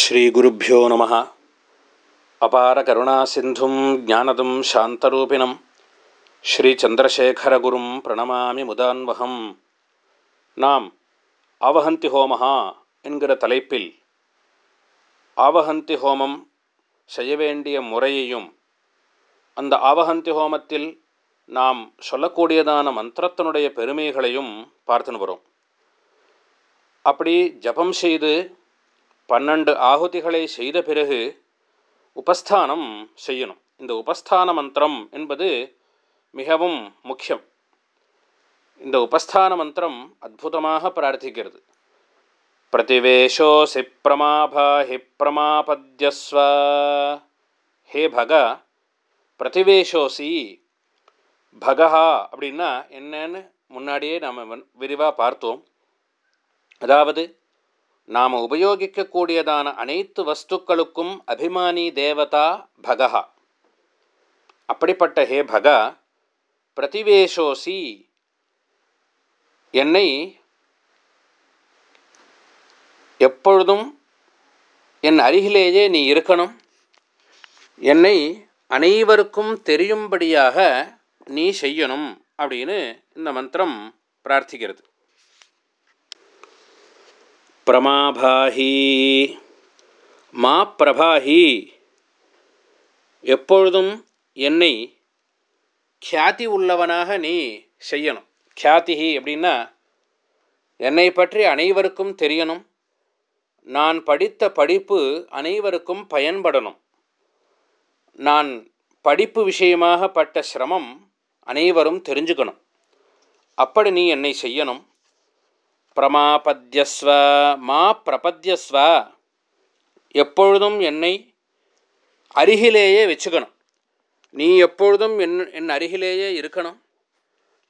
ஸ்ரீகுருப்போ நம. அபார கருணாசிந்தும் ஜானதும் சாந்தரூபிணம். ஸ்ரீச்சந்திரசேகரகுரும் பிரணமாமி முதான்வகம். நாம் ஆவஹந்தி ஹோமஹா என்கிற தலைப்பில் ஆவஹந்தி ஹோமம் செய்ய வேண்டிய முறையையும் அந்த ஆவஹந்தி ஹோமத்தில் நாம் சொல்லக்கூடியதான மந்திரத்தினுடைய பெருமைகளையும் பார்த்துன்னு வரும். அப்படி ஜபம் செய்து பன்னெண்டு ஆகுதிகளை செய்த பிறகு உபஸ்தானம் செய்யணும். இந்த உபஸ்தான மந்திரம் என்பது மிகவும் முக்கியம். இந்த உபஸ்தான மந்திரம் அற்புதமாக பிரார்த்திக்கிறது. பிரதிவேஷோசி பிரமாபா ஹி பிரமாபத்யஸ்வ. ஹே பக பிரதிவேஷோசி பகஹா அப்படின்னா என்னன்னு முன்னாடியே நாம் விரிவாக பார்த்தோம். அதாவது நாம் உபயோகிக்கக்கூடியதான அனைத்து வஸ்துக்களுக்கும் அபிமானி தேவதா பகா அப்படிப்பட்ட ஹே பகா பிரதிவேஷோசி என்னை எப்பொழுதும் என் அருகிலேயே நீ இருக்கணும். என்னை அனைவருக்கும் தெரியும்படியாக நீ செய்யணும் அப்படின்னு இந்த மந்திரம் பிரார்த்திக்கிறது. பிரமாபாஹி. மா பிரபாஹி. எப்பொழுதும் என்னை கியாதி உள்ளவனாக நீ செய்யணும். கியாதிஹி அப்படின்னா என்னை பற்றி அனைவருக்கும் தெரியணும். நான் படித்த படிப்பு அனைவருக்கும் பயன்படணும். நான் படிப்பு விஷயமாக பட்ட சிரமம் அனைவரும் தெரிஞ்சுக்கணும். அப்படி நீ என்னை செய்யணும். பிரமாபத்யஸ்வ மா பிரபத்யஸ்வ எப்பொழுதும் என்னை அருகிலேயே வச்சுக்கணும். நீ எப்பொழுதும் என் என் அருகிலேயே இருக்கணும்.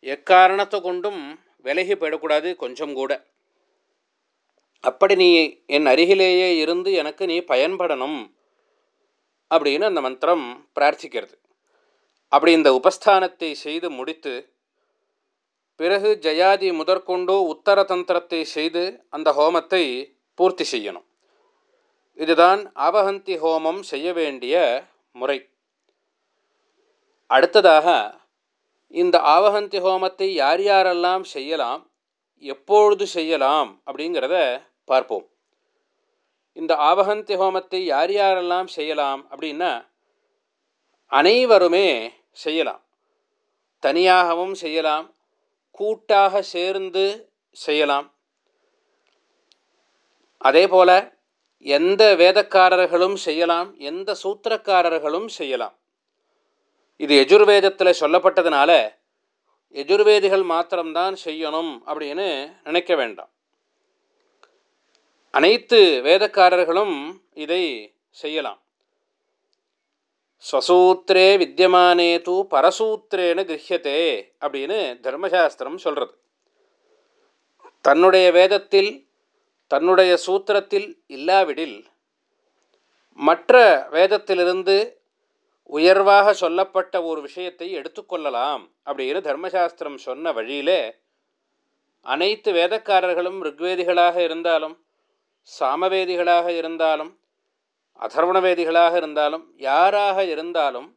எக்காரணத்தை கொண்டும் விலகி போயிடக்கூடாது கொஞ்சம் கூட. அப்படி நீ என் அருகிலேயே இருந்து எனக்கு நீ பயன்படணும் அப்படின்னு அந்த மந்திரம் பிரார்த்திக்கிறது. அப்படி இந்த உபஸ்தானத்தை செய்து முடித்து பிறகு ஜயாதி முதற்கொண்டு உத்தர தந்திரத்தை செய்து அந்த ஹோமத்தை பூர்த்தி செய்யணும். இதுதான் ஆவஹந்தி ஹோமம் செய்ய வேண்டிய முறை. அடுத்ததாக இந்த ஆவஹந்தி ஹோமத்தை யார் யாரெல்லாம் செய்யலாம் எப்பொழுது செய்யலாம் அப்படிங்கிறத பார்ப்போம். இந்த ஆவஹந்தி ஹோமத்தை யார் யாரெல்லாம் செய்யலாம் அப்படின்னா அனைவருமே செய்யலாம். தனியாகவும் செய்யலாம் கூட்டாக சேர்ந்து செய்யலாம். அதே போல் எந்த வேதக்காரர்களும் செய்யலாம் எந்த சூத்திரக்காரர்களும் செய்யலாம். இது எஜுர்வேதத்தில் சொல்லப்பட்டதுனால எஜுர்வேதிகள் மாத்திரம்தான் செய்யணும் அப்படின்னு நினைக்க வேண்டாம். அனைத்து வேதக்காரர்களும் இதை செய்யலாம். ஸ்வசூத்திரே வித்தியமானே தூ பரசூத்திரேன கிரகியத்தே அப்படின்னு தர்மசாஸ்திரம் சொல்கிறது தன்னுடைய வேதத்தில் தன்னுடைய சூத்திரத்தில் இல்லாவிடில் மற்ற வேதத்திலிருந்து உயர்வாக சொல்லப்பட்ட ஒரு விஷயத்தை எடுத்துக்கொள்ளலாம் அப்படின்னு தர்மசாஸ்திரம் சொன்ன வழியிலே அனைத்து வேதக்காரர்களும் ருக்வேதிகளாக இருந்தாலும் சாமவேதிகளாக இருந்தாலும் அதர்வணவேதிகளாக இருந்தாலும் யாராக இருந்தாலும்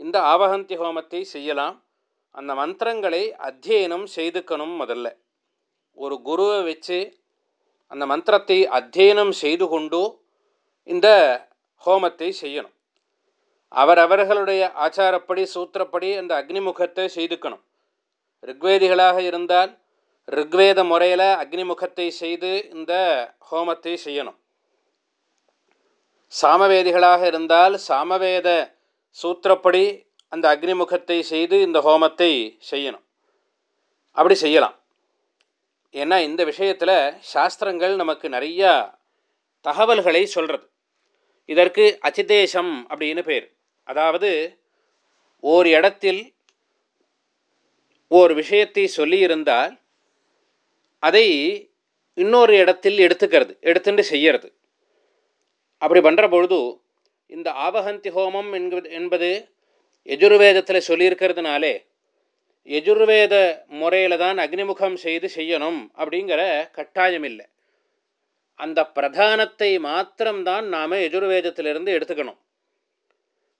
இந்த ஆவகந்தி ஹோமத்தை செய்யலாம். அந்த மந்திரங்களை அத்தியனம் செய்துக்கணும் முதல்ல. ஒரு குருவை வச்சு அந்த மந்திரத்தை அத்தியனம் செய்து கொண்டு இந்த ஹோமத்தை செய்யணும். அவரவர்களுடைய ஆச்சாரப்படி சூத்திரப்படி அந்த அக்னிமுகத்தை செய்துக்கணும். ரிக்வேதிகளாக இருந்தால் ரிக்வேத முறையில் அக்னிமுகத்தை செய்து இந்த ஹோமத்தை செய்யணும். சாமவேதிகளாக இருந்தால் சாமவேத சூத்திரப்படி அந்த அக்னிமுகத்தை செய்து இந்த ஹோமத்தை செய்யணும். அப்படி செய்யலாம். ஏன்னா இந்த விஷயத்தில் சாஸ்திரங்கள் நமக்கு நிறையா தகவல்களை சொல்கிறது இதற்கு அச்சிதேசம் அப்படின்னு பேர். அதாவது ஓர் இடத்தில் ஓர் விஷயத்தை சொல்லியிருந்தால் அதை இன்னொரு இடத்தில் எடுத்துக்கிறது எடுத்துட்டு செய்யறது. அப்படி பண்ணுற பொழுது இந்த ஆபகந்தி ஹோமம் என்பது எஜுர்வேதத்தில் சொல்லியிருக்கிறதுனாலே எஜுர்வேத முறையில் தான் அக்னிமுகம் செய்து செய்யணும் அப்படிங்கிற கட்டாயம் இல்லை. அந்த பிரதானத்தை மாத்திரம்தான் நாம் எஜுர்வேதத்திலிருந்து எடுத்துக்கணும்.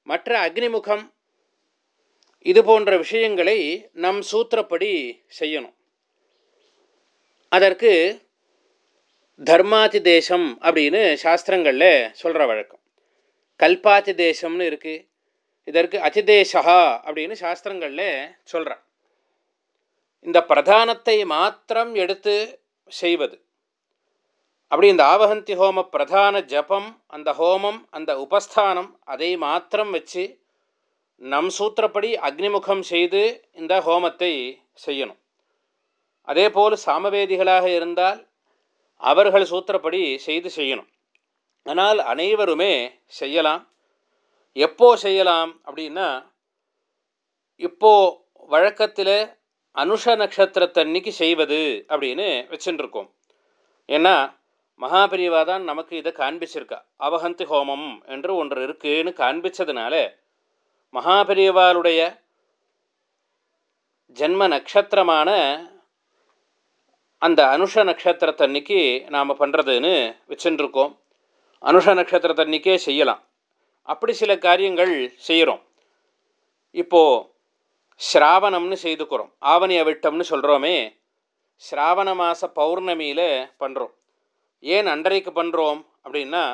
மற்ற அக்னிமுகம் இது போன்ற விஷயங்களை நம் சூத்திரப்படி செய்யணும். அதற்கு தர்மாதி தேசம் அப்படின்னு சாஸ்திரங்களில் சொல்கிற வழக்கம். கல்பாதி தேசம்னு இருக்குது இதற்கு அதிதேசா அப்படின்னு சாஸ்திரங்களில் சொல்கிறான் இந்த பிரதானத்தை மாத்திரம் எடுத்து செய்வது. அப்படி இந்த ஆவகந்தி ஹோம பிரதான ஜபம் அந்த ஹோமம் அந்த உபஸ்தானம் அதை மாத்திரம் வச்சு நம் சூத்திரப்படி அக்னிமுகம் செய்து இந்த ஹோமத்தை செய்யணும். அதே போல் சாமவேதிகளாக இருந்தால் அவர்கள் சூத்திரப்படி செய்து செய்யணும். ஆனால் அனைவருமே செய்யலாம். எப்போ செய்யலாம் அப்படின்னா இப்போ வழக்கத்தில் அனுஷ நட்சத்திரத்தன்னைக்கு செய்வது அப்படின்னு வச்சுட்டுருக்கோம் ஏன்னா மகாபிரிவா தான் நமக்கு இதை காண்பிச்சிருக்கா. அவஹந்தி ஹோமம் என்று ஒன்று இருக்குன்னு காண்பிச்சதுனால மகாபிரிவாளுடைய ஜென்ம நட்சத்திரமான அந்த அனுஷ நட்சத்திரத்தன்னைக்கு நாம் பண்ணுறதுன்னு வச்சுருக்கோம் அனுஷ நட்சத்திரத்தன்னைக்கே செய்யலாம். அப்படி சில காரியங்கள் செய்கிறோம் இப்போது ஸ்ராவணம்னு செய்துக்கிறோம். ஆவணி அவிட்டம்னு சொல்கிறோமே ஸ்ராவண மாத பௌர்ணமியில் பண்ணுறோம் ஏன் அன்றைக்கு பண்ணுறோம் அப்படின்னா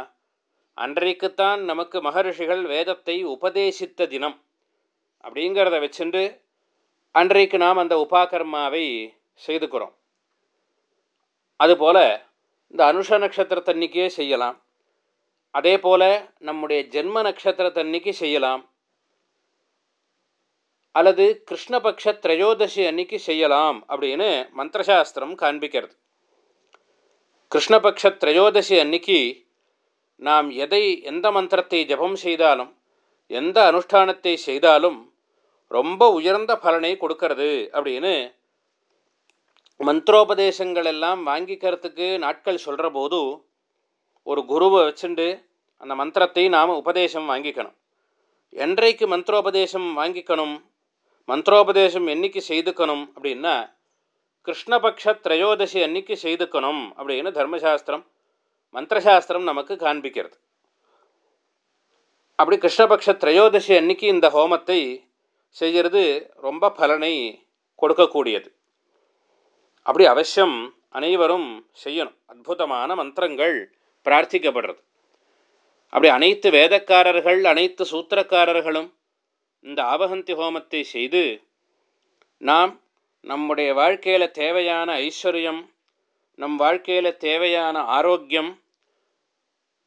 அன்றைக்குத்தான் நமக்கு மகரிஷிகள் வேதத்தை உபதேசித்த தினம் அப்படிங்கிறத வச்சுண்டு அன்றைக்கு நாம் அந்த உபாகர்மாவை செய்துக்கிறோம். அதுபோல் இந்த அனுஷ நட்சத்திரத்தன்னைக்கே செய்யலாம். அதே போல் நம்முடைய ஜென்ம நட்சத்திரத்தன்னைக்கு செய்யலாம். அல்லது கிருஷ்ணபக்ஷ திரையோதசி அன்னைக்கு செய்யலாம் அப்படின்னு மந்திரசாஸ்திரம் காண்பிக்கிறது. கிருஷ்ணபக்ஷ திரையோதசி அன்னைக்கு நாம் எதை எந்த மந்திரத்தை ஜபம் செய்தாலும் எந்த அனுஷ்டானத்தை செய்தாலும் ரொம்ப உயர்ந்த பலனை கொடுக்கறது அப்படின்னு மந்திரோபதேசங்கள் எல்லாம் வாங்கிக்கிறதுக்கு நாட்கள் சொல்கிற போது ஒரு குருவை வச்சுண்டு அந்த மந்திரத்தை நாம் உபதேசம் வாங்கிக்கணும். என்றைக்கு மந்திரோபதேசம் வாங்கிக்கணும் மந்திரோபதேசம் என்னைக்கு செய்துக்கணும் அப்படின்னா கிருஷ்ணபக்ஷ திரையோதசி அன்னைக்கு செய்துக்கணும் அப்படின்னு தர்மசாஸ்திரம் மந்திரசாஸ்திரம் நமக்கு காண்பிக்கிறது. அப்படி கிருஷ்ணபக்ஷ திரையோதசி அன்னைக்கு இந்த ஹோமத்தை செய்கிறது ரொம்ப பலனை கொடுக்கக்கூடியது. அப்படி அவசியம் அனைவரும் செய்யணும். அற்புதமான மந்திரங்கள் பிரார்த்திக்கப்படுறது. அப்படி அனைத்து வேதக்காரர்கள் அனைத்து சூத்திரக்காரர்களும் இந்த ஆபகந்தி ஹோமத்தை செய்து நாம் நம்முடைய வாழ்க்கையில் தேவையான ஐஸ்வர்யம் நம் வாழ்க்கையில் தேவையான ஆரோக்கியம்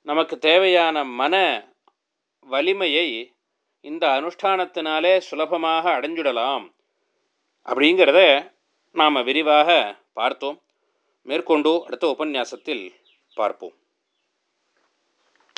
நமக்கு தேவையான மன வலிமையை இந்த அனுஷ்டானத்தினாலே சுலபமாக அடைஞ்சுடலாம். அப்படிங்கிறத நாம் விரிவாக பார்த்தோம். மேற்கொண்டு அடுத்த உபன்யாசத்தில் பார்ப்போம்.